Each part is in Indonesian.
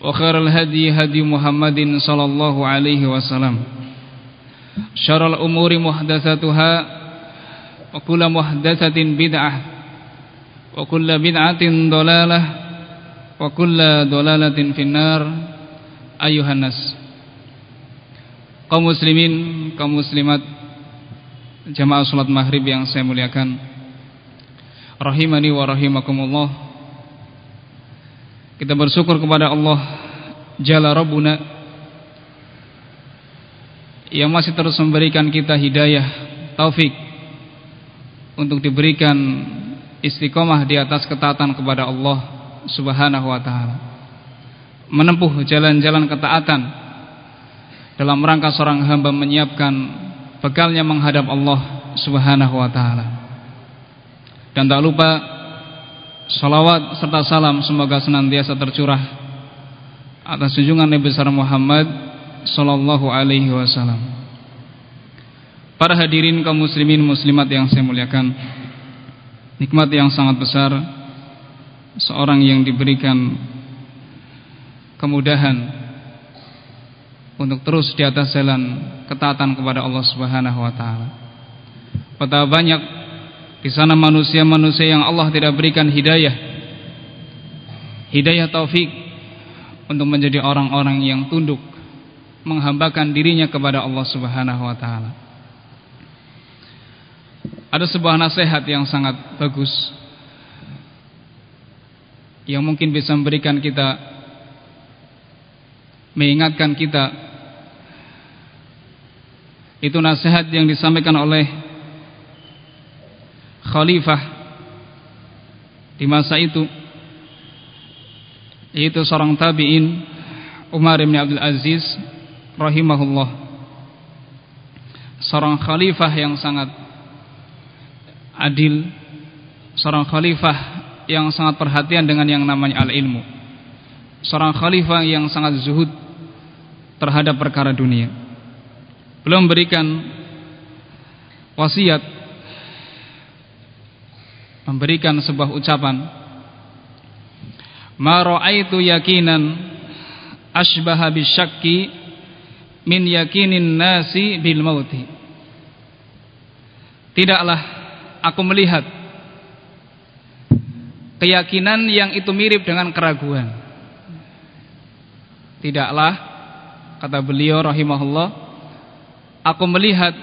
وخير الهدي هدي محمد صلى الله عليه وسلم شر الأمور محدثاتها وكل محدثة بدعة وكل بدعة ضلالة وكل ضلالة في النار أيها الناس kaum muslimin, kaum muslimat jamaah salat maghrib yang saya muliakan rahimani wa rahimakumullah kita bersyukur kepada Allah Jalla Rabbuna yang masih terus memberikan kita hidayah taufik untuk diberikan istiqomah di atas ketaatan kepada Allah Subhanahu wa taala. Menempuh jalan-jalan ketaatan dalam rangka seorang hamba menyiapkan bekalnya menghadap Allah Subhanahu wa taala. Dan tak lupa salawat serta salam semoga senantiasa tercurah atas junjungan Nabi besar Muhammad sallallahu alaihi wasallam. Para hadirin kaum muslimin muslimat yang saya muliakan. Nikmat yang sangat besar seorang yang diberikan kemudahan untuk terus di atas jalan ketaatan kepada Allah Subhanahu wa taala. Betapa banyak di sana manusia-manusia yang Allah tidak berikan hidayah. Hidayah taufik untuk menjadi orang-orang yang tunduk menghambakan dirinya kepada Allah Subhanahu wa taala. Ada sebuah nasihat yang sangat bagus yang mungkin bisa memberikan kita mengingatkan kita itu nasihat yang disampaikan oleh khalifah di masa itu yaitu seorang tabi'in Umar bin Abdul Aziz rahimahullah. Seorang khalifah yang sangat adil seorang khalifah yang sangat perhatian dengan yang namanya al-ilmu seorang khalifah yang sangat zuhud terhadap perkara dunia. Belum memberikan wasiat memberikan sebuah ucapan ma ra'aitu yakinan asbaha bisyakki min yakinin nasi bil mauti tidaklah aku melihat keyakinan yang itu mirip dengan keraguan. Tidaklah kata beliau rahimahullah, aku melihat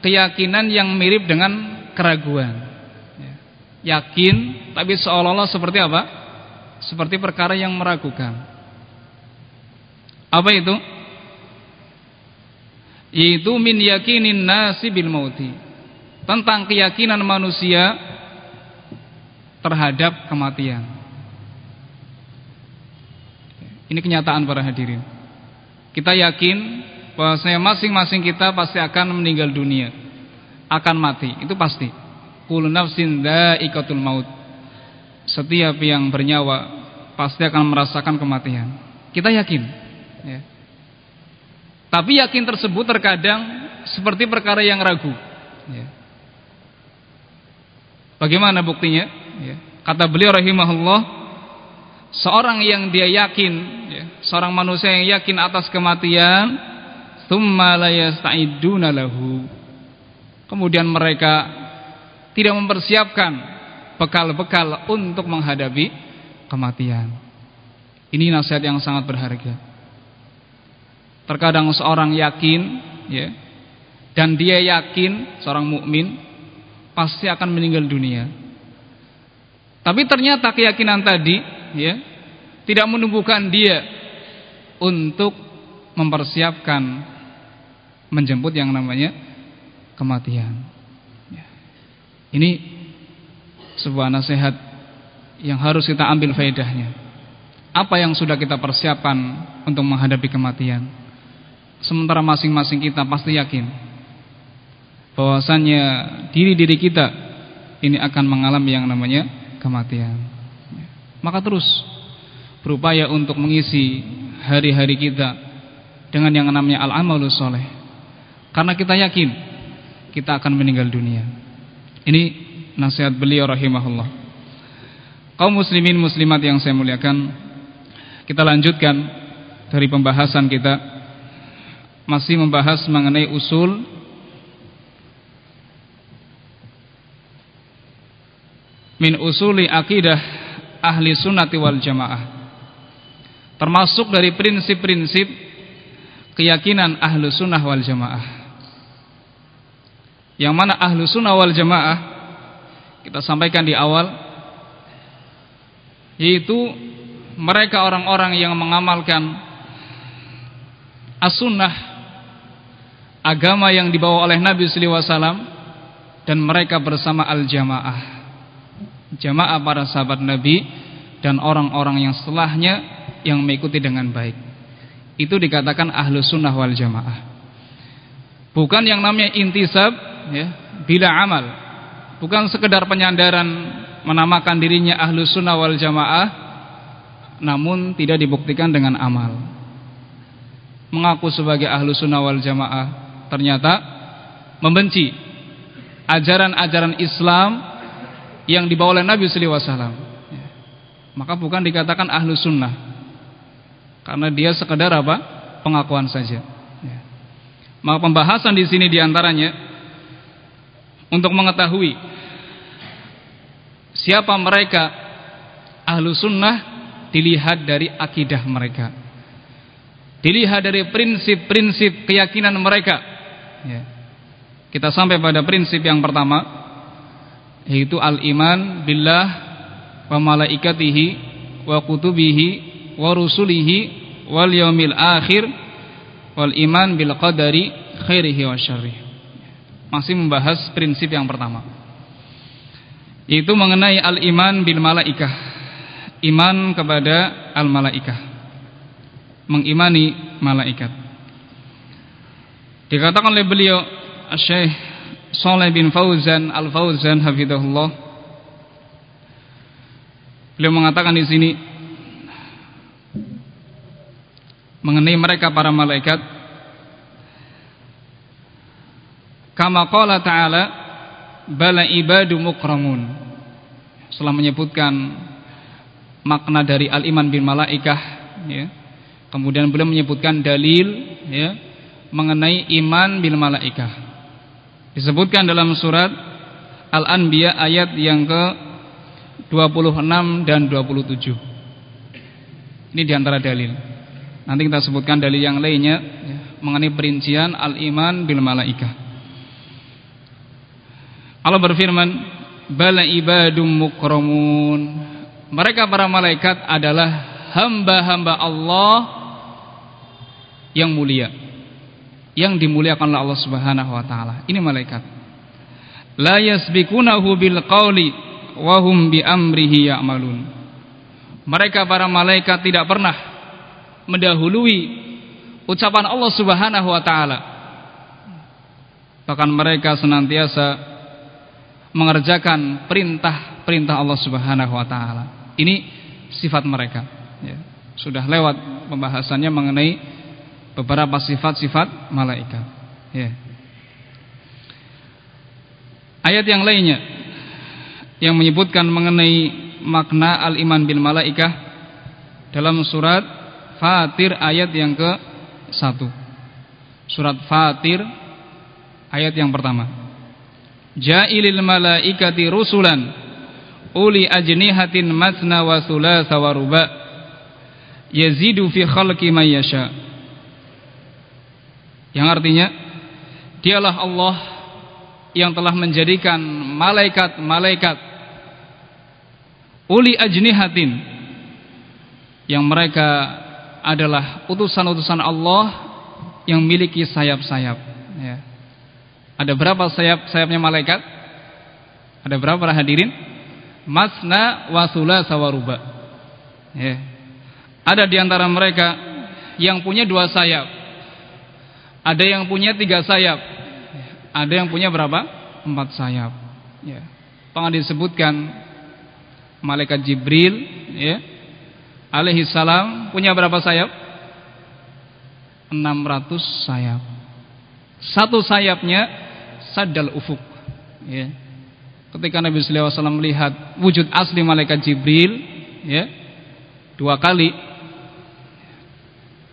keyakinan yang mirip dengan keraguan. Yakin tapi seolah-olah seperti apa? Seperti perkara yang meragukan. Apa itu? Yaitu min yakinin nasi bil mauti tentang keyakinan manusia terhadap kematian. Ini kenyataan para hadirin. Kita yakin bahwasanya masing-masing kita pasti akan meninggal dunia, akan mati, itu pasti. Kullu nafsin dha'iqatul maut. Setiap yang bernyawa pasti akan merasakan kematian. Kita yakin, ya. Tapi yakin tersebut terkadang seperti perkara yang ragu. Ya. Bagaimana buktinya? Ya. Kata beliau rahimahullah, seorang yang dia yakin, ya, seorang manusia yang yakin atas kematian, thumma la yasta'iduna lahu. Kemudian mereka tidak mempersiapkan bekal-bekal untuk menghadapi kematian. Ini nasihat yang sangat berharga. Terkadang seorang yakin, ya, dan dia yakin seorang mukmin pasti akan meninggal dunia. Tapi ternyata keyakinan tadi, ya, tidak menumbuhkan dia untuk mempersiapkan menjemput yang namanya kematian. Ini sebuah nasihat yang harus kita ambil faedahnya. Apa yang sudah kita persiapkan untuk menghadapi kematian? Sementara masing-masing kita pasti yakin bahwasannya diri-diri kita ini akan mengalami yang namanya kematian. Maka terus berupaya untuk mengisi hari-hari kita dengan yang namanya al-amalus soleh. Karena kita yakin kita akan meninggal dunia. Ini nasihat beliau rahimahullah. Kaum muslimin muslimat yang saya muliakan, kita lanjutkan dari pembahasan kita. Masih membahas mengenai usul min usuli akidah ahli sunnati wal jamaah. Termasuk dari prinsip-prinsip keyakinan ahlu sunnah wal jamaah yang mana ahlu sunnah wal jamaah kita sampaikan di awal yaitu mereka orang-orang yang mengamalkan as-sunnah agama yang dibawa oleh Nabi wasallam dan mereka bersama al-jamaah. Jamaah para sahabat Nabi dan orang-orang yang setelahnya yang mengikuti dengan baik. Itu dikatakan ahlu sunnah wal jamaah. Bukan yang namanya intisab ya, bila amal. Bukan sekedar penyandaran menamakan dirinya ahlu sunnah wal jamaah namun tidak dibuktikan dengan amal. Mengaku sebagai ahlu sunnah wal jamaah ternyata membenci ajaran-ajaran Islam yang dibawa oleh Nabi wasallam. Ya. maka bukan dikatakan ahlu sunnah karena dia sekedar apa? Pengakuan saja. Ya. maka pembahasan di sini di antaranya untuk mengetahui siapa mereka ahlu sunnah dilihat dari akidah mereka. Dilihat dari prinsip-prinsip keyakinan mereka. Ya. kita sampai pada prinsip yang pertama yaitu al-iman billah wa malaikatihi wa kutubihi wa rusulihi wal yaumil akhir wal iman bil qadari khairihi wa syarrihi masih membahas prinsip yang pertama. Yaitu mengenai al-iman bil malaikah. Iman kepada al-malaikah. Mengimani malaikat. Dikatakan oleh beliau Syekh Saleh bin Fauzan Al-Fauzan hafizahullah. Beliau mengatakan di sini mengenai mereka para malaikat Kama qala ta'ala bala ibadu mukramun. Setelah menyebutkan makna dari al-iman bil malaikah ya. Kemudian beliau menyebutkan dalil ya mengenai iman bil malaikah. Disebutkan dalam surat Al-Anbiya ayat yang ke 26 dan 27. Ini di antara dalil. Nanti kita sebutkan dalil yang lainnya ya, mengenai perincian al-iman bil malaikah. Allah berfirman, "Bala ibadum mukramun." Mereka para malaikat adalah hamba-hamba Allah yang mulia. Yang dimuliakan oleh Allah Subhanahu wa taala. Ini malaikat. La yasbikunahu bil qawli wa hum bi amrihi ya'malun. Mereka para malaikat tidak pernah mendahului ucapan Allah Subhanahu wa taala. Bahkan mereka senantiasa mengerjakan perintah-perintah Allah Subhanahu wa taala. Ini sifat mereka ya. Sudah lewat pembahasannya mengenai beberapa sifat-sifat malaikat. Ya. Ayat yang lainnya yang menyebutkan mengenai makna al-iman bil malaikah dalam surat Fatir ayat yang ke-1. Surat Fatir ayat yang pertama. Ja'ilil malaikati rusulan uli ajnihatin matna wa thulatha wa ruba yazidu fi khalqi may yasha. Yang artinya dialah Allah yang telah menjadikan malaikat-malaikat uli ajnihatin yang mereka adalah utusan-utusan Allah yang memiliki sayap-sayap ya. Ada berapa sayap-sayapnya malaikat? Ada berapa para hadirin? Masna wa thulatsa wa ruba. Ya. Ada di antara mereka yang punya dua sayap. Ada yang punya tiga sayap ada yang punya berapa? Empat sayap. Ya. Pengen disebutkan malaikat Jibril, ya, alaihi salam punya berapa sayap? 600 sayap. Satu sayapnya sadal ufuk. Ya. Ketika Nabi Wasallam melihat wujud asli malaikat Jibril, ya, dua kali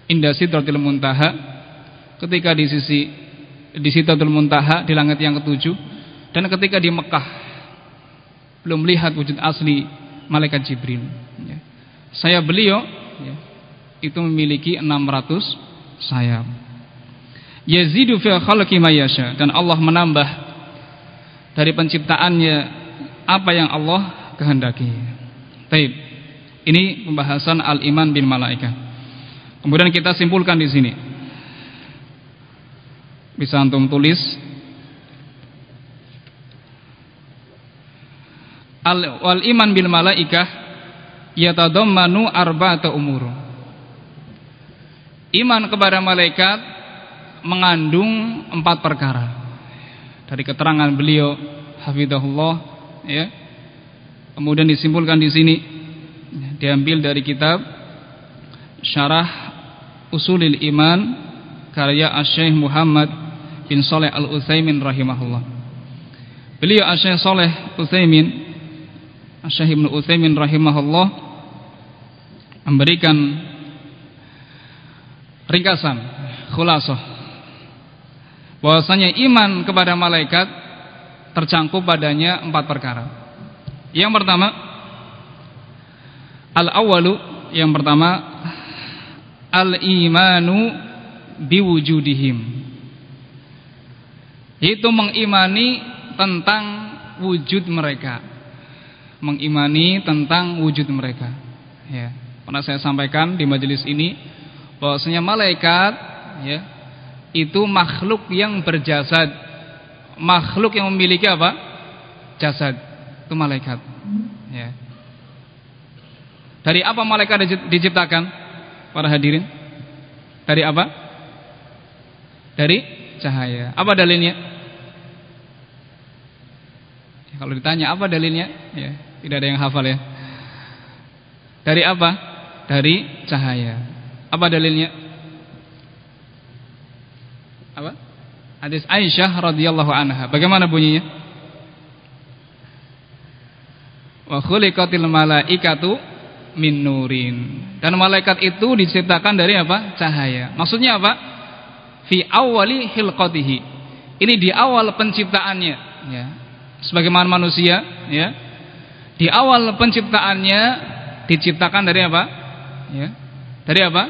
indah sidratil muntaha ketika di sisi di Sidratul Muntaha di langit yang ketujuh dan ketika di Mekah belum melihat wujud asli malaikat Jibril ya. saya beliau ya, itu memiliki 600 sayap yazidu fi khalqi mayasha dan Allah menambah dari penciptaannya apa yang Allah kehendaki Taib. Ini pembahasan al-iman bin malaikat. Kemudian kita simpulkan di sini bisa antum tulis Al wal iman bil malaikah yatadammanu arba'ata umur. Iman kepada malaikat mengandung empat perkara. Dari keterangan beliau hafizahullah ya. Kemudian disimpulkan di sini diambil dari kitab Syarah Usulil Iman karya Asy-Syaikh Muhammad bin Saleh Al-Utsaimin rahimahullah. Beliau Syekh Saleh Utsaimin Syekh Ibnu Utsaimin rahimahullah memberikan ringkasan khulasah bahwasanya iman kepada malaikat tercangkup padanya empat perkara. Yang pertama al-awwalu yang pertama al-imanu biwujudihim. Itu mengimani tentang wujud mereka. Mengimani tentang wujud mereka. Ya pernah saya sampaikan di majelis ini bahwasanya malaikat ya itu makhluk yang berjasad makhluk yang memiliki apa jasad itu malaikat ya dari apa malaikat diciptakan para hadirin dari apa dari cahaya apa dalilnya kalau ditanya apa dalilnya? Ya, tidak ada yang hafal ya. Dari apa? Dari cahaya. Apa dalilnya? Apa? Hadis Aisyah radhiyallahu anha. Bagaimana bunyinya? Wa khuliqatil malaikatu min nurin. Dan malaikat itu diciptakan dari apa? Cahaya. Maksudnya apa? Fi awali hilqatihi. Ini di awal penciptaannya, ya sebagaimana manusia ya di awal penciptaannya diciptakan dari apa ya dari apa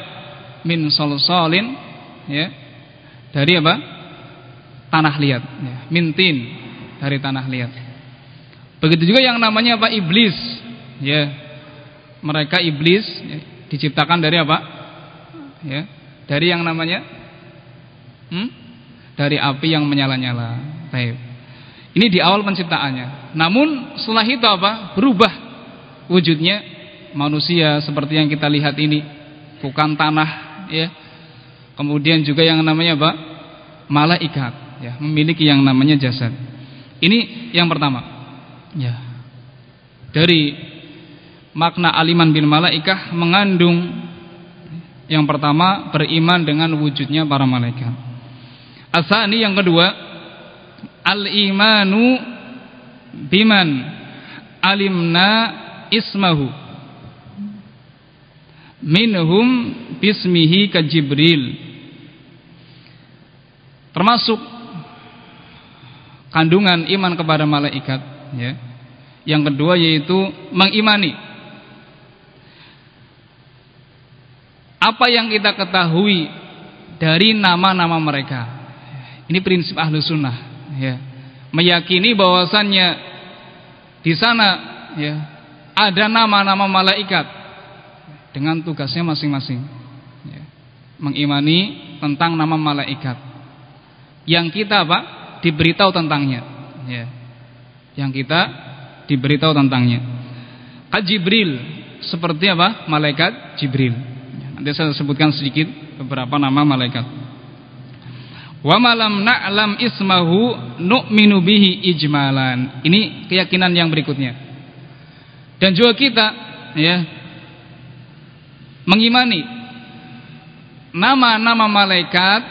min solsolin ya dari apa tanah liat ya. mintin dari tanah liat begitu juga yang namanya apa iblis ya mereka iblis ya, diciptakan dari apa ya dari yang namanya hmm? dari api yang menyala-nyala baik ini di awal penciptaannya. Namun setelah itu apa? Berubah wujudnya manusia seperti yang kita lihat ini, bukan tanah ya. Kemudian juga yang namanya apa? Malaikat ya, memiliki yang namanya jasad. Ini yang pertama. Ya. Dari makna aliman bin malaikah mengandung Yang pertama beriman dengan wujudnya para malaikat. Asani yang kedua al-imanu biman alimna ismahu minhum bismihi ka Jibril termasuk kandungan iman kepada malaikat ya yang kedua yaitu mengimani apa yang kita ketahui dari nama-nama mereka. Ini prinsip ahlu sunnah, ya. Meyakini bahwasannya di sana, ya, ada nama-nama malaikat dengan tugasnya masing-masing. Ya. Mengimani tentang nama malaikat. Yang kita apa? Diberitahu tentangnya. Ya. Yang kita diberitahu tentangnya. Al Jibril seperti apa? Malaikat Jibril. Nanti saya sebutkan sedikit beberapa nama malaikat. Wa malam na'lam ismahu nu'minu bihi ijmalan. Ini keyakinan yang berikutnya. Dan juga kita ya mengimani nama-nama malaikat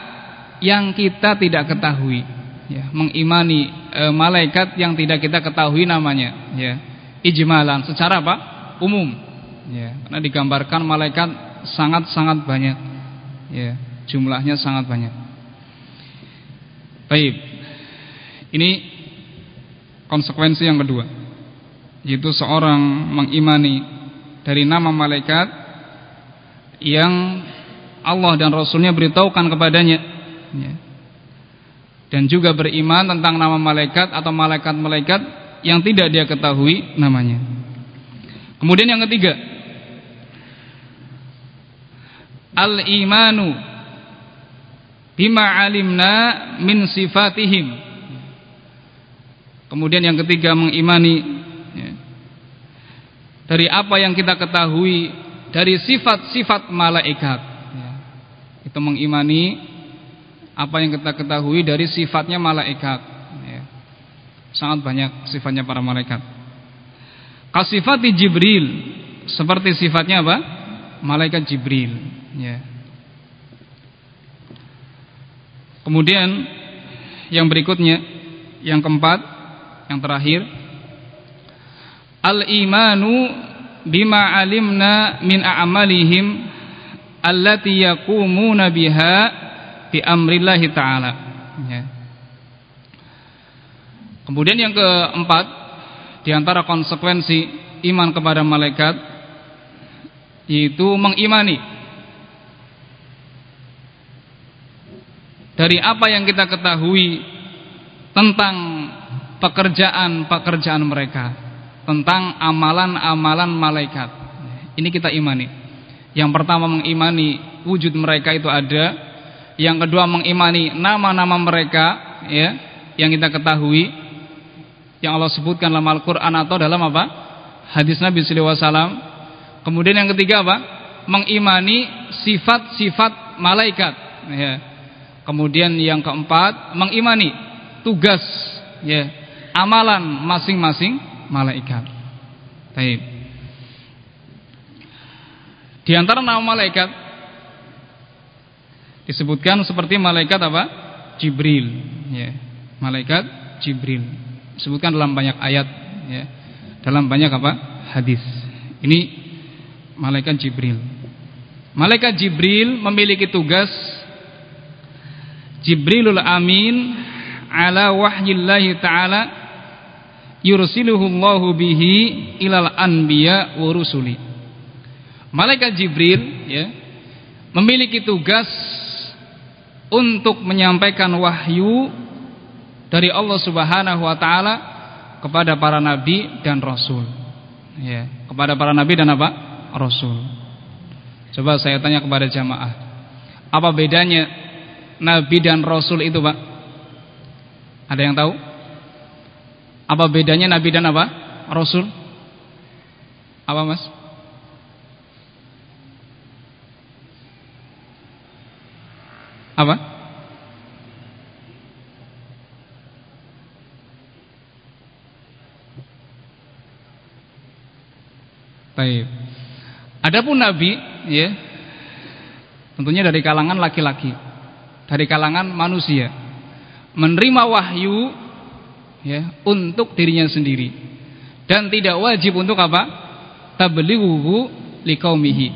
yang kita tidak ketahui ya mengimani e, malaikat yang tidak kita ketahui namanya ya ijmalan secara apa umum ya karena digambarkan malaikat sangat-sangat banyak. Ya, jumlahnya sangat banyak. Baik. Ini konsekuensi yang kedua. Yaitu seorang mengimani dari nama malaikat yang Allah dan Rasulnya beritahukan kepadanya. Ya. Dan juga beriman tentang nama malaikat atau malaikat-malaikat yang tidak dia ketahui namanya. Kemudian yang ketiga, al-imanu bima alimna min sifatihim kemudian yang ketiga mengimani ya, dari apa yang kita ketahui dari sifat-sifat malaikat. Ya, itu mengimani apa yang kita ketahui dari sifatnya malaikat. Ya, sangat banyak sifatnya para malaikat. Kasifati Jibril seperti sifatnya apa? Malaikat Jibril. Ya. Kemudian yang berikutnya, yang keempat, yang terakhir, al-imanu bima alimna min a'malihim allati yaqumuna biha bi amrillah taala. Ya. Kemudian yang keempat, di antara konsekuensi iman kepada malaikat yaitu mengimani dari apa yang kita ketahui tentang pekerjaan-pekerjaan mereka, tentang amalan-amalan malaikat. Ini kita imani. Yang pertama mengimani wujud mereka itu ada, yang kedua mengimani nama-nama mereka ya, yang kita ketahui yang Allah sebutkan dalam Al-Qur'an atau dalam apa? Hadis Nabi sallallahu alaihi wasallam. Kemudian yang ketiga apa? Mengimani sifat-sifat malaikat ya Kemudian yang keempat, mengimani tugas ya, amalan masing-masing malaikat. Baik. Di antara nama malaikat disebutkan seperti malaikat apa? Jibril, ya. Malaikat Jibril. Disebutkan dalam banyak ayat, ya. Dalam banyak apa? Hadis. Ini malaikat Jibril. Malaikat Jibril memiliki tugas Jibrilul Amin ala wahyillahi ta'ala yursiluhu Allahu bihi ilal anbiya wa rusuli. Malaikat Jibril ya memiliki tugas untuk menyampaikan wahyu dari Allah Subhanahu wa taala kepada para nabi dan rasul. Ya, kepada para nabi dan apa? Rasul. Coba saya tanya kepada jamaah. Apa bedanya nabi dan rasul itu, Pak? Ada yang tahu? Apa bedanya nabi dan apa? Rasul? Apa, Mas? Apa? Baik. Adapun nabi, ya, tentunya dari kalangan laki-laki dari kalangan manusia menerima wahyu ya untuk dirinya sendiri. Dan tidak wajib untuk apa? Tablighuhu liqaumihi.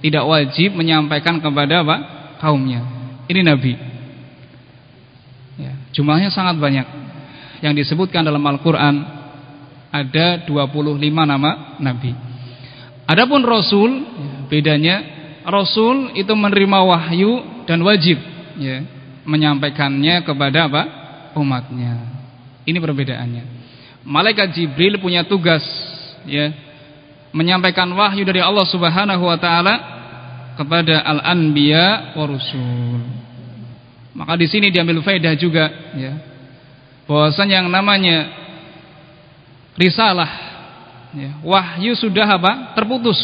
Tidak wajib menyampaikan kepada apa? Kaumnya. Ini nabi. Ya, jumlahnya sangat banyak. Yang disebutkan dalam Al-Qur'an ada 25 nama nabi. Adapun rasul ya, bedanya rasul itu menerima wahyu dan wajib ya menyampaikannya kepada apa? Umatnya ini perbedaannya malaikat Jibril punya tugas ya menyampaikan wahyu dari Allah Subhanahu wa taala kepada al-anbiya wa rusul. Maka di sini diambil faedah juga ya. Bahwasanya yang namanya risalah ya, wahyu sudah apa? terputus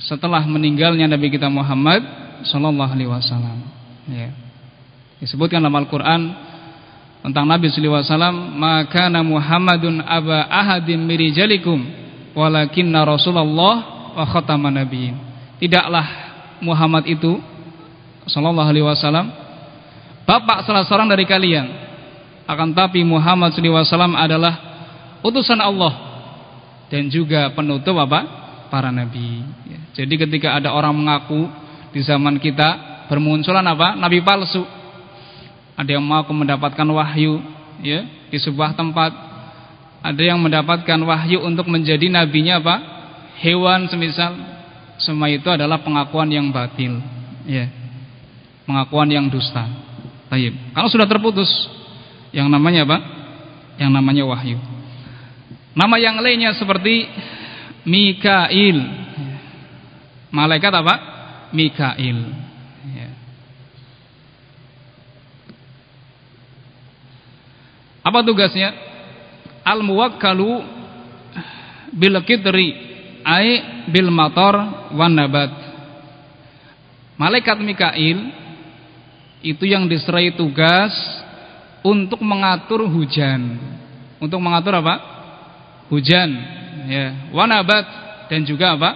setelah meninggalnya Nabi kita Muhammad sallallahu alaihi wasallam. Ya. Disebutkan dalam Al-Qur'an tentang Nabi sallallahu alaihi wasallam, "Maka Muhammadun aba ahadin mirijalikum walakinna Rasulullah wa khataman nabiyyin. Tidaklah Muhammad itu sallallahu alaihi wasallam bapak salah seorang dari kalian. Akan tapi Muhammad sallallahu alaihi wasallam adalah utusan Allah dan juga penutup apa? para nabi. Jadi ketika ada orang mengaku di zaman kita bermunculan apa? Nabi palsu. Ada yang mau mendapatkan wahyu ya di sebuah tempat ada yang mendapatkan wahyu untuk menjadi nabinya apa? Hewan semisal semua itu adalah pengakuan yang batil, ya. Pengakuan yang dusta. Baik. Kalau sudah terputus yang namanya apa? Yang namanya wahyu. Nama yang lainnya seperti Mikail. Malaikat apa? Mikail. Ya. Apa tugasnya? al muwakkalu bil kitri ai bil matar wan nabat malaikat Mikail itu yang diserai tugas untuk mengatur hujan. Untuk mengatur apa? Hujan ya. Wanabat dan juga apa?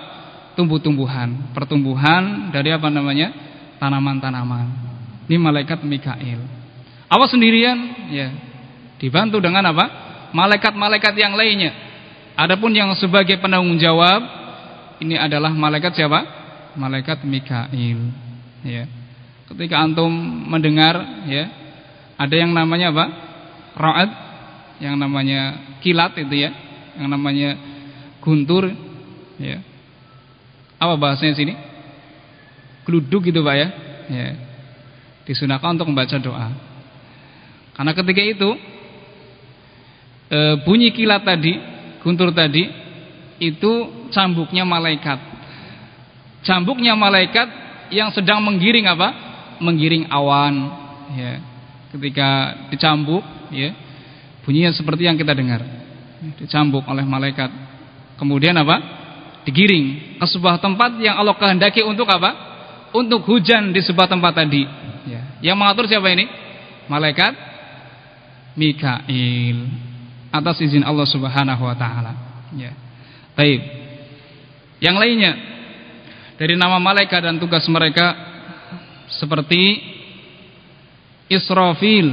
Tumbuh-tumbuhan. Pertumbuhan dari apa namanya? Tanaman-tanaman. Ini malaikat Mikail. Awas sendirian ya dibantu dengan apa malaikat-malaikat yang lainnya. Adapun yang sebagai penanggung jawab ini adalah malaikat siapa? Malaikat Mikail. Ya. Ketika antum mendengar ya, ada yang namanya apa? Ra'ad, yang namanya kilat itu ya, yang namanya guntur ya. Apa bahasanya sini? Gluduk gitu Pak ya. Ya. Disunahkan untuk membaca doa. Karena ketika itu e, bunyi kilat tadi, guntur tadi itu cambuknya malaikat. Cambuknya malaikat yang sedang menggiring apa? Menggiring awan ya. Ketika dicambuk ya, bunyinya seperti yang kita dengar. Dicambuk oleh malaikat. Kemudian apa? Digiring ke sebuah tempat yang Allah kehendaki untuk apa? Untuk hujan di sebuah tempat tadi. Ya. Yang mengatur siapa ini? Malaikat Mikail atas izin Allah Subhanahu wa taala. Ya. Baik. Yang lainnya dari nama malaikat dan tugas mereka seperti Israfil,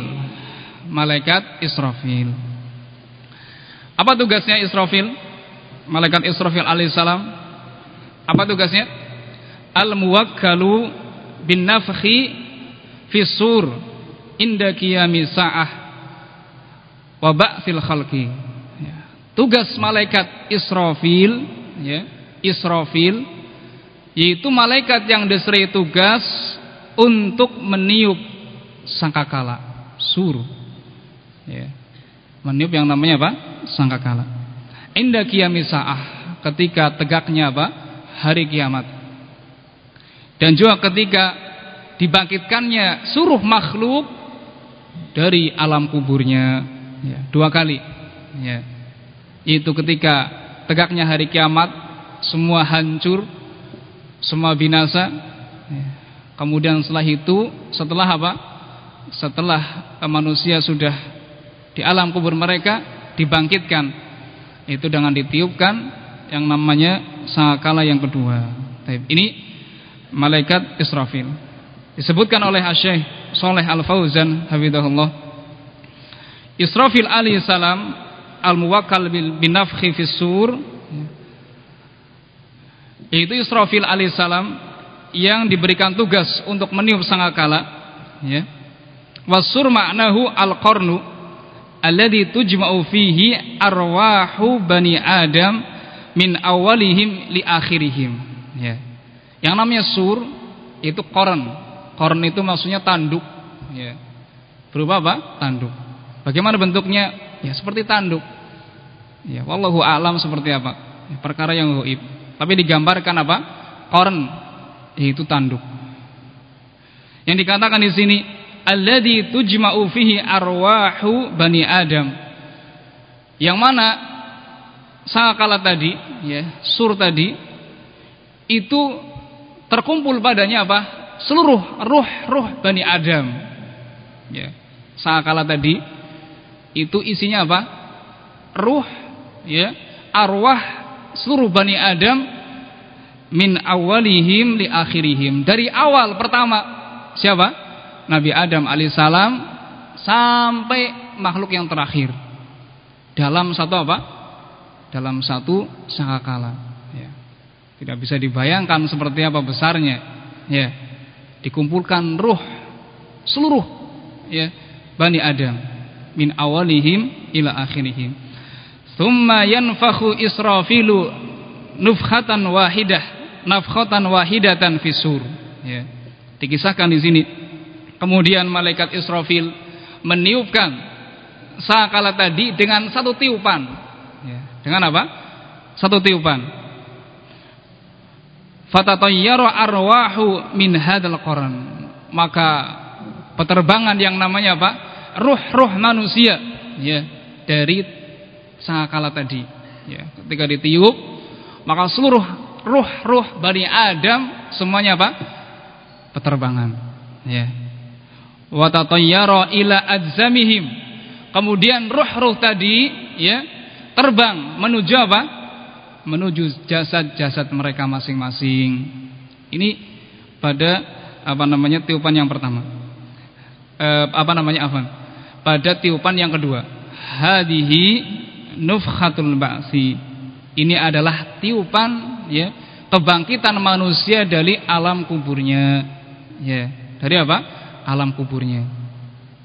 malaikat Israfil. Apa tugasnya Israfil? Malaikat Israfil alaihissalam. Apa tugasnya? Al-muwakkalu bin nafkhi fi sur inda qiyamis sa'ah wa ba'sil khalqi. Ya. Tugas malaikat Israfil, ya, Israfil yaitu malaikat yang diseri tugas untuk meniup sangkakala, sur. Ya. Meniup yang namanya apa? Sangkakala. Inda kiamisa'ah, ketika tegaknya apa? Hari kiamat. Dan juga ketika dibangkitkannya suruh makhluk dari alam kuburnya ya, dua kali ya. itu ketika tegaknya hari kiamat semua hancur semua binasa ya. kemudian setelah itu setelah apa setelah manusia sudah di alam kubur mereka dibangkitkan itu dengan ditiupkan yang namanya sangkala yang kedua ini malaikat Israfil. Disebutkan oleh Syekh Saleh Al-Fauzan hafizahullah. Israfil alaihi salam al-muwakkal bin nafkhi fis sur yaitu Israfil alaihi salam yang diberikan tugas untuk meniup sangkakala ya. Wasur ma'nahu al-qarnu alladhi tujma'u fihi arwahu bani Adam min awalihim li akhirihim ya. Yang namanya sur itu koran. Koran itu maksudnya tanduk ya. Berupa apa? Tanduk. Bagaimana bentuknya? Ya seperti tanduk. Ya, wallahu a'lam seperti apa? Ya, perkara yang gaib. Tapi digambarkan apa? Koran yaitu tanduk. Yang dikatakan di sini alladzi tujma'u fihi arwahu bani Adam. Yang mana sangkala tadi, ya, sur tadi itu terkumpul padanya apa? Seluruh ruh-ruh bani Adam. Ya. Sangkala tadi itu isinya apa? Ruh, ya, arwah seluruh bani Adam min awalihim li akhirihim. Dari awal pertama siapa? Nabi Adam alaihissalam sampai makhluk yang terakhir. Dalam satu apa? Dalam satu sangkakala. Ya. Tidak bisa dibayangkan seperti apa besarnya. Ya. Dikumpulkan ruh seluruh ya Bani Adam min awalihim ila akhirihim. Thumma yanfakhu Israfilu nufkhatan wahidah, nafkhatan wahidatan fisur. Ya. Dikisahkan di sini. Kemudian malaikat Israfil meniupkan sakala tadi dengan satu tiupan. Ya. Dengan apa? Satu tiupan. Fatatayyara arwahu min hadal Quran. Maka peterbangan yang namanya apa? Ruh-ruh manusia ya dari sangkala tadi. Ya, ketika ditiup maka seluruh ruh-ruh Bani Adam semuanya apa? Peterbangan. Ya. Ila adzamihim. Kemudian ruh-ruh tadi ya terbang menuju apa? Menuju jasad-jasad mereka masing-masing. Ini pada apa namanya tiupan yang pertama. E, apa namanya afan? Pada tiupan yang kedua. Hadihi nufkhatul ba'si ini adalah tiupan ya kebangkitan manusia dari alam kuburnya. Ya, dari apa? Alam kuburnya.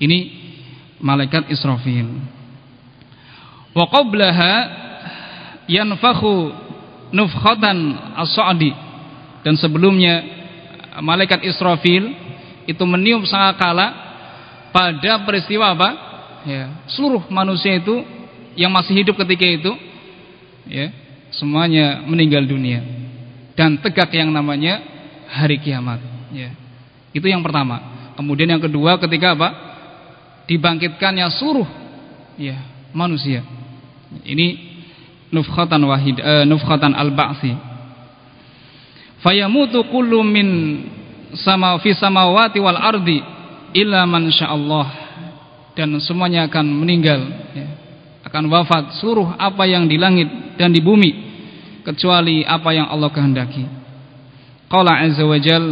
Ini malaikat Israfil. Wa qablaha yanfakhu nufkhatan as-sa'di dan sebelumnya malaikat Israfil itu meniup sangkakala pada peristiwa apa? Ya, seluruh manusia itu yang masih hidup ketika itu ya semuanya meninggal dunia. Dan tegak yang namanya hari kiamat ya. Itu yang pertama. Kemudian yang kedua ketika apa? Dibangkitkannya seluruh ya manusia. Ini nufkhatan wahid uh, nufkhatan al-ba'si. Fayamutu kullu min sama fi samawati wal ardi illa man Allah dan semuanya akan meninggal ya akan wafat seluruh apa yang di langit dan di bumi kecuali apa yang Allah kehendaki. Qala azza wa jal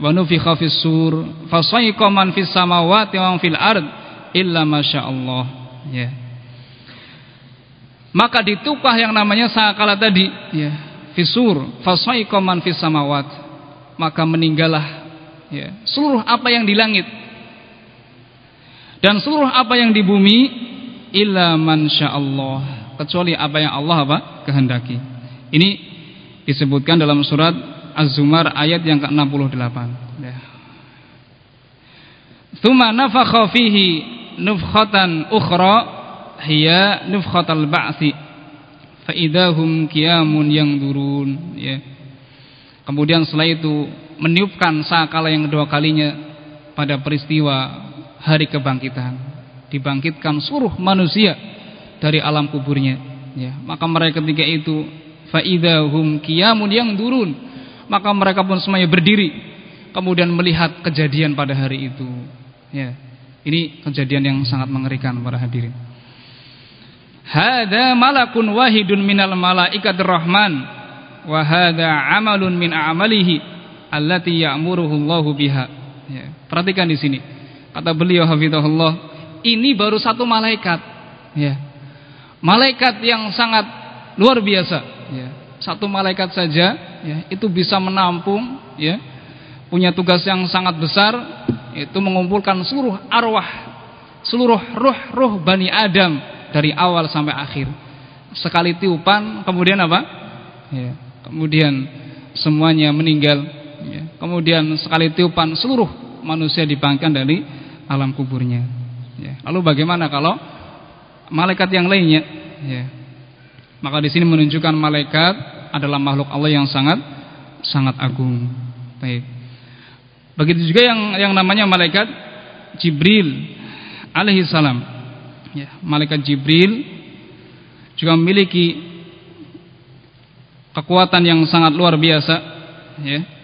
wa nufikha fis sur fasaiqa man fis samawati wa fil ard illa masyaallah ya. Maka ditukah yang namanya sakala tadi ya fisur fasaiqa man fis samawat maka meninggallah ya seluruh apa yang di langit dan seluruh apa yang di bumi illa man Allah kecuali apa yang Allah apa kehendaki. Ini disebutkan dalam surat Az-Zumar ayat yang ke-68. Ya. Tsumma nafakha fihi nufkhatan ukhra hiya nufkhatal ba'si fa idahum qiyamun durun ya. Kemudian setelah itu meniupkan sakala yang kedua kalinya pada peristiwa hari kebangkitan. Dibangkitkan seluruh manusia dari alam kuburnya. Ya maka mereka ketika itu faidahum qiyamun yang durun. Maka mereka pun semuanya berdiri kemudian melihat kejadian pada hari itu. Ya ini kejadian yang sangat mengerikan para hadirin. Hada malakun wahidun minal malaikatir rahman wa hada amalun min a'malihi allati ya'muruhu Allahu biha. Ya, perhatikan di sini. Kata beliau hafizahullah, ini baru satu malaikat. Ya. Malaikat yang sangat luar biasa, ya. Satu malaikat saja ya, itu bisa menampung ya, punya tugas yang sangat besar itu mengumpulkan seluruh arwah, seluruh ruh-ruh Bani Adam dari awal sampai akhir. Sekali tiupan kemudian apa? Ya, kemudian semuanya meninggal ya. Kemudian sekali tiupan seluruh manusia dibangkitkan dari alam kuburnya. Ya. Lalu bagaimana kalau malaikat yang lainnya? Ya. Maka di sini menunjukkan malaikat adalah makhluk Allah yang sangat sangat agung. Baik. Begitu juga yang yang namanya malaikat Jibril alaihi salam. Ya, malaikat Jibril juga memiliki kekuatan yang sangat luar biasa, ya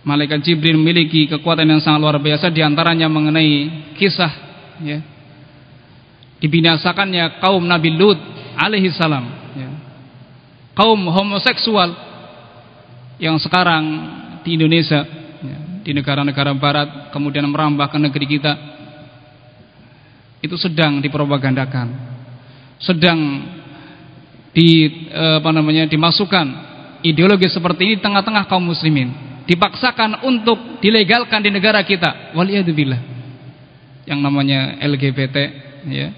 Malaikat Jibril memiliki kekuatan yang sangat luar biasa di antaranya mengenai kisah ya, dibinasakannya kaum Nabi Lut alaihi salam ya. kaum homoseksual yang sekarang di Indonesia ya, di negara-negara barat kemudian merambah ke negeri kita itu sedang dipropagandakan sedang di eh, apa namanya dimasukkan ideologi seperti ini tengah-tengah kaum muslimin dipaksakan untuk dilegalkan di negara kita. Waliyadzubillah. Yang namanya LGBT ya.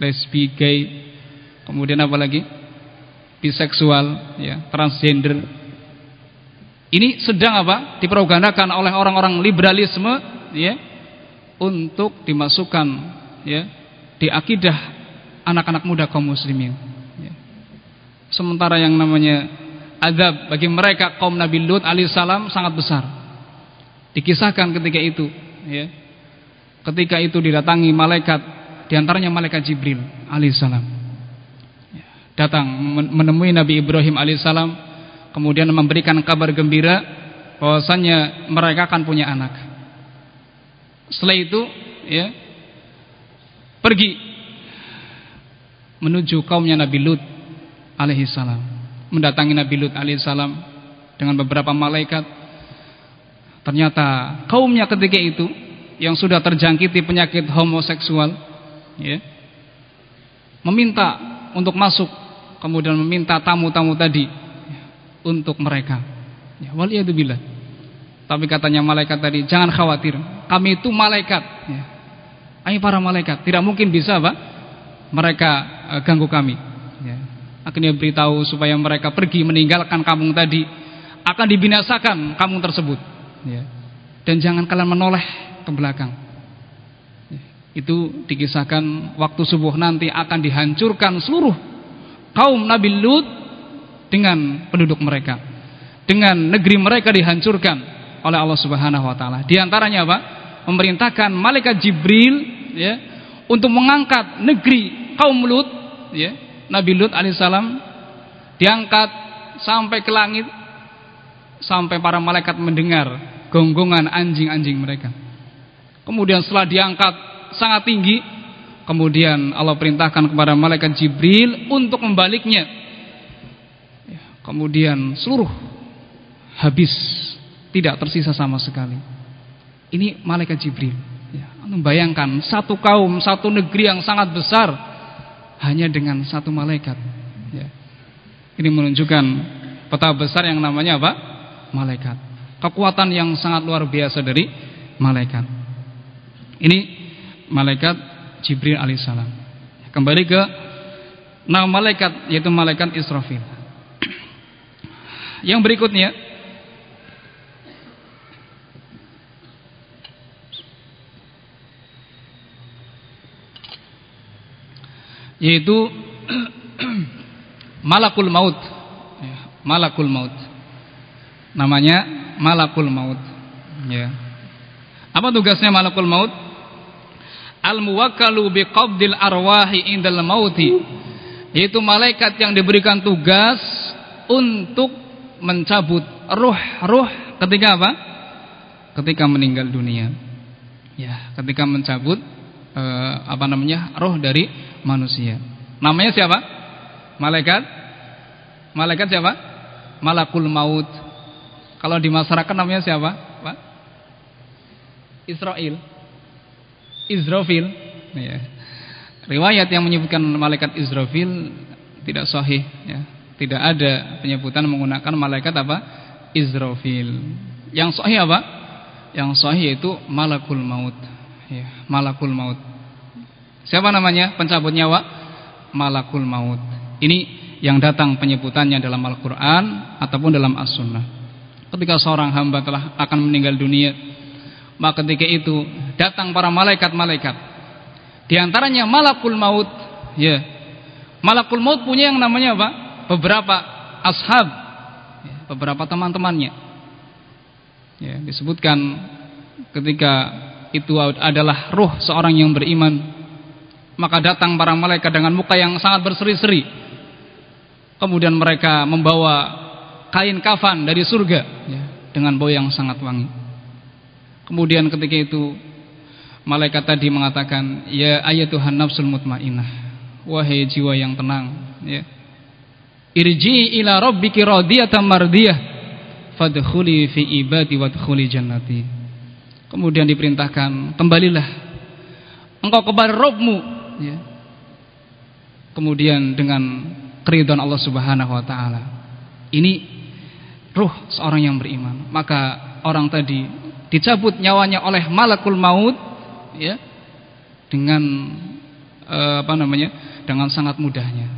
Lesbi, gay, kemudian apa lagi? Biseksual, ya, transgender. Ini sedang apa? Dipropagandakan oleh orang-orang liberalisme ya untuk dimasukkan ya di akidah anak-anak muda kaum muslimin. Ya. Sementara yang namanya azab bagi mereka kaum Nabi Lut alaihissalam sangat besar. Dikisahkan ketika itu, ya. Ketika itu didatangi malaikat, di antaranya malaikat Jibril alaihissalam. Ya. Datang menemui Nabi Ibrahim alaihissalam, kemudian memberikan kabar gembira bahwasanya mereka akan punya anak. Setelah itu, ya, pergi menuju kaumnya Nabi Lut alaihissalam mendatangi Nabi Lut alaihissalam dengan beberapa malaikat. Ternyata kaumnya ketika itu yang sudah terjangkiti penyakit homoseksual, ya, meminta untuk masuk, kemudian meminta tamu-tamu tadi untuk mereka. Ya, waliyadzubillah. Tapi katanya malaikat tadi, jangan khawatir, kami itu malaikat. Ya. Ayo para malaikat, tidak mungkin bisa apa? Mereka uh, ganggu kami. Ya akhirnya beritahu supaya mereka pergi meninggalkan kampung tadi. Akan dibinasakan kampung tersebut. Ya. dan jangan kalian menoleh ke belakang. Ya. itu dikisahkan waktu subuh nanti akan dihancurkan seluruh kaum Nabi Lut dengan penduduk mereka. Dengan negeri mereka dihancurkan oleh Allah Subhanahu wa taala. Di antaranya apa memerintahkan malaikat Jibril ya untuk mengangkat negeri kaum Lut ya Nabi Lut alaihissalam diangkat sampai ke langit sampai para malaikat mendengar gonggongan anjing-anjing mereka. Kemudian setelah diangkat sangat tinggi, kemudian Allah perintahkan kepada malaikat Jibril untuk membaliknya. Ya, kemudian seluruh habis, tidak tersisa sama sekali. Ini malaikat Jibril. Ya, membayangkan satu kaum, satu negeri yang sangat besar hanya dengan satu malaikat. Ya. Ini menunjukkan peta besar yang namanya apa? Malaikat. Kekuatan yang sangat luar biasa dari malaikat. Ini malaikat Jibril alaihissalam. Kembali ke nama malaikat yaitu malaikat Israfil. Yang berikutnya yaitu malakul maut. Ya, malakul maut. Namanya malakul maut. Ya. Apa tugasnya malakul maut? Al muwakkalu biqabdil arwahi indal mauti. Yaitu malaikat yang diberikan tugas untuk mencabut ruh-ruh ketika apa? Ketika meninggal dunia. Ya ketika mencabut eh, apa namanya roh dari manusia. Namanya siapa? Malaikat. Malaikat siapa? Malakul maut. Kalau di masyarakat namanya siapa? Pak? Israel. Israfil. Ya. Riwayat yang menyebutkan malaikat Israfil tidak sahih ya. Tidak ada penyebutan menggunakan malaikat apa? Israfil. Yang sahih apa? Yang sahih itu malakul maut. Ya, malakul maut. Siapa namanya pencabut nyawa? Malakul maut. Ini yang datang penyebutannya dalam Al-Qur'an ataupun dalam As-Sunnah. Ketika seorang hamba telah akan meninggal dunia, maka ketika itu datang para malaikat-malaikat. Di antaranya malakul maut, ya. Malakul maut punya yang namanya apa? Beberapa ashab, ya, beberapa teman-temannya. Ya, disebutkan ketika itu adalah ruh seorang yang beriman maka datang para malaikat dengan muka yang sangat berseri-seri. Kemudian mereka membawa kain kafan dari surga ya, dengan bau yang sangat wangi. Kemudian ketika itu malaikat tadi mengatakan, "Ya ayatuhan nafsul mutmainnah, wahai jiwa yang tenang, ya. Irji ila rabbiki radiyatan mardiyah, fadkhuli fi ibadi wadkhuli jannati." Kemudian diperintahkan, "Kembalilah engkau kepada Rabbmu ya. Kemudian dengan keridhaan Allah Subhanahu wa taala. Ini ruh seorang yang beriman. Maka orang tadi dicabut nyawanya oleh malakul maut ya dengan eh, apa namanya? dengan sangat mudahnya.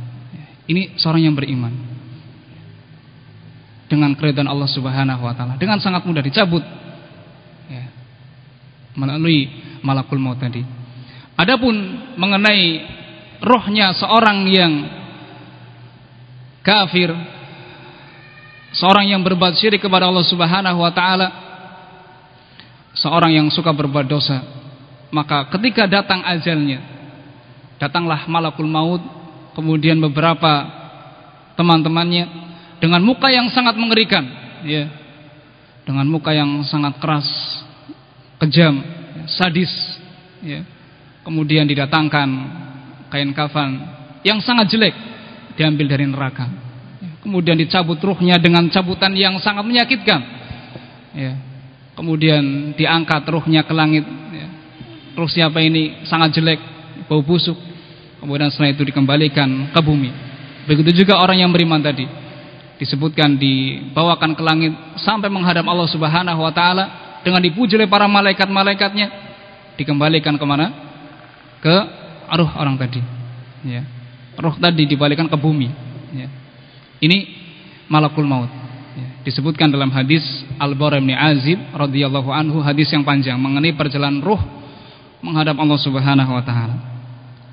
Ini seorang yang beriman. Dengan keridhaan Allah Subhanahu wa taala, dengan sangat mudah dicabut ya. Melalui malakul maut tadi. Adapun mengenai rohnya seorang yang kafir, seorang yang berbuat syirik kepada Allah Subhanahu wa taala, seorang yang suka berbuat dosa, maka ketika datang ajalnya, datanglah malakul maut, kemudian beberapa teman-temannya dengan muka yang sangat mengerikan, ya. Dengan muka yang sangat keras, kejam, sadis, ya kemudian didatangkan kain kafan yang sangat jelek diambil dari neraka. Kemudian dicabut ruhnya dengan cabutan yang sangat menyakitkan. Ya. Kemudian diangkat ruhnya ke langit ya. ruh siapa ini? Sangat jelek bau busuk. Kemudian setelah itu dikembalikan ke bumi. Begitu juga orang yang beriman tadi. Disebutkan dibawakan ke langit sampai menghadap Allah Subhanahu wa taala. Dengan dipuji oleh para malaikat-malaikatnya dikembalikan ke mana ke roh orang tadi. Ya. Roh tadi dibalikan ke bumi. Ya. ini malakul maut. Ya. disebutkan dalam hadis Al-Bara bin Azib radhiyallahu anhu hadis yang panjang mengenai perjalanan roh menghadap Allah Subhanahu wa taala.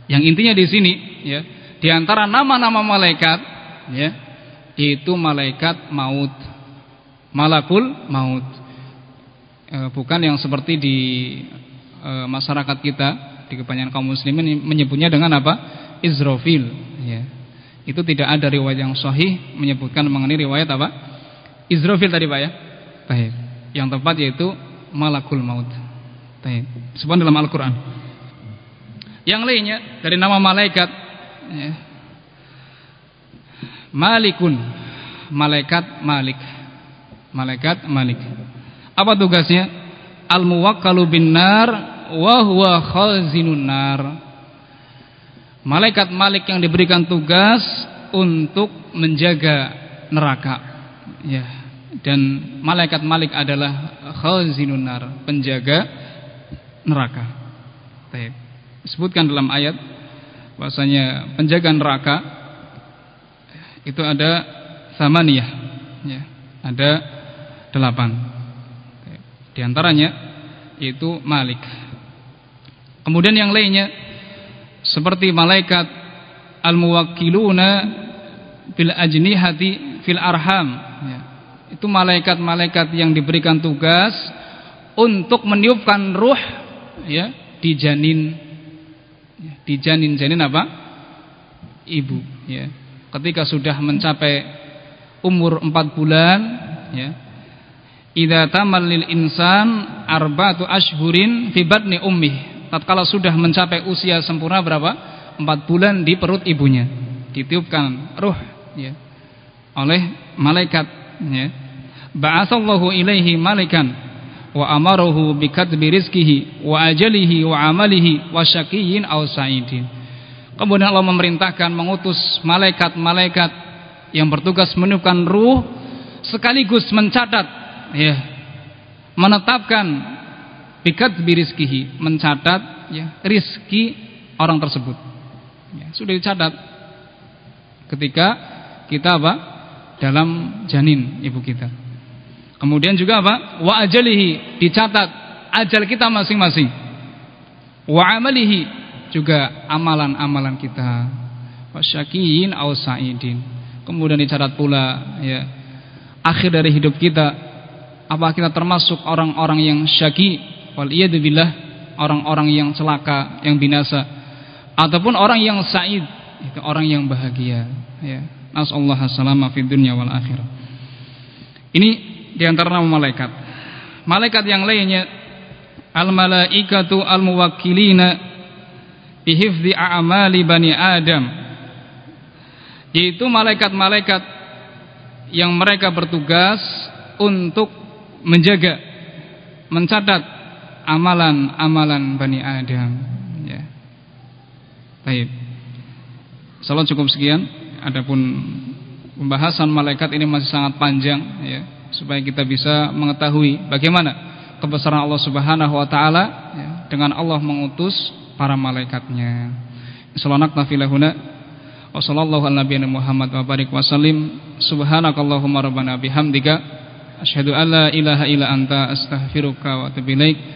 Yang intinya di sini ya di antara nama-nama malaikat ya yaitu malaikat maut. Malakul maut. E, bukan yang seperti di e, masyarakat kita di kebanyakan kaum muslimin menyebutnya dengan apa? Izrofil ya. Itu tidak ada riwayat yang sahih menyebutkan mengenai riwayat apa? Izrofil tadi Pak ya. Baik. Yang tepat yaitu malakul maut. Baik. Sebab dalam Al-Qur'an. Yang lainnya dari nama malaikat ya. Malikun. Malaikat Malik. Malaikat Malik. Apa tugasnya? Al-muwakkalu wa huwa khazinun nar. Malaikat Malik yang diberikan tugas untuk menjaga neraka. Ya. Dan malaikat Malik adalah khazinun nar, penjaga neraka. Baik. Disebutkan dalam ayat bahasanya penjaga neraka itu ada samaniyah ya, ada delapan. Di antaranya itu Malik Kemudian yang lainnya seperti malaikat al-muwakkiluna bil ajnihati fil arham ya. Itu malaikat-malaikat yang diberikan tugas untuk meniupkan ruh ya di janin ya, di janin-janin apa? ibu ya. Ketika sudah mencapai umur 4 bulan ya. Idza tamal lil insan arba'atu ashhurin fi batni ummih tatkala sudah mencapai usia sempurna berapa? Empat bulan di perut ibunya. Ditiupkan ruh ya, oleh malaikat ya ba'atsallahu ilaihi malikan wa amarahu bikatbi rizqihi wa ajalihi wa amalihi wa syaqiyyin aw sa'idin kemudian Allah memerintahkan mengutus malaikat-malaikat yang bertugas menukar ruh sekaligus mencatat ya menetapkan bikatbi rizqihi mencatat ya rizki orang tersebut ya, sudah dicatat ketika kita apa dalam janin ibu kita Kemudian juga apa? Wa ajalihi dicatat ajal kita masing-masing. Wa amalihi juga amalan-amalan kita. Wasyakiyin aw sa'idin. Kemudian dicatat pula ya akhir dari hidup kita apa kita termasuk orang-orang yang syaki wal billah orang-orang yang celaka, yang binasa ataupun orang yang sa'id, itu orang yang bahagia ya. Nasallahu salama fid dunya wal akhirah. Ini di antara nama malaikat. Malaikat yang lainnya al-malaikatu al-muwakkilina bihifdzi a'mali bani Adam. Yaitu malaikat-malaikat yang mereka bertugas untuk menjaga mencatat amalan-amalan Bani Adam ya. Baik. Salat cukup sekian. Adapun pembahasan malaikat ini masih sangat panjang ya supaya kita bisa mengetahui bagaimana kebesaran Allah Subhanahu wa taala ya, dengan Allah mengutus para malaikatnya. Sallallahu nafilahuna wa sallallahu ala nabiyina Muhammad wa barik wa sallim subhanakallahumma rabbana bihamdika asyhadu an la ilaha illa anta astaghfiruka wa atubu ilaik.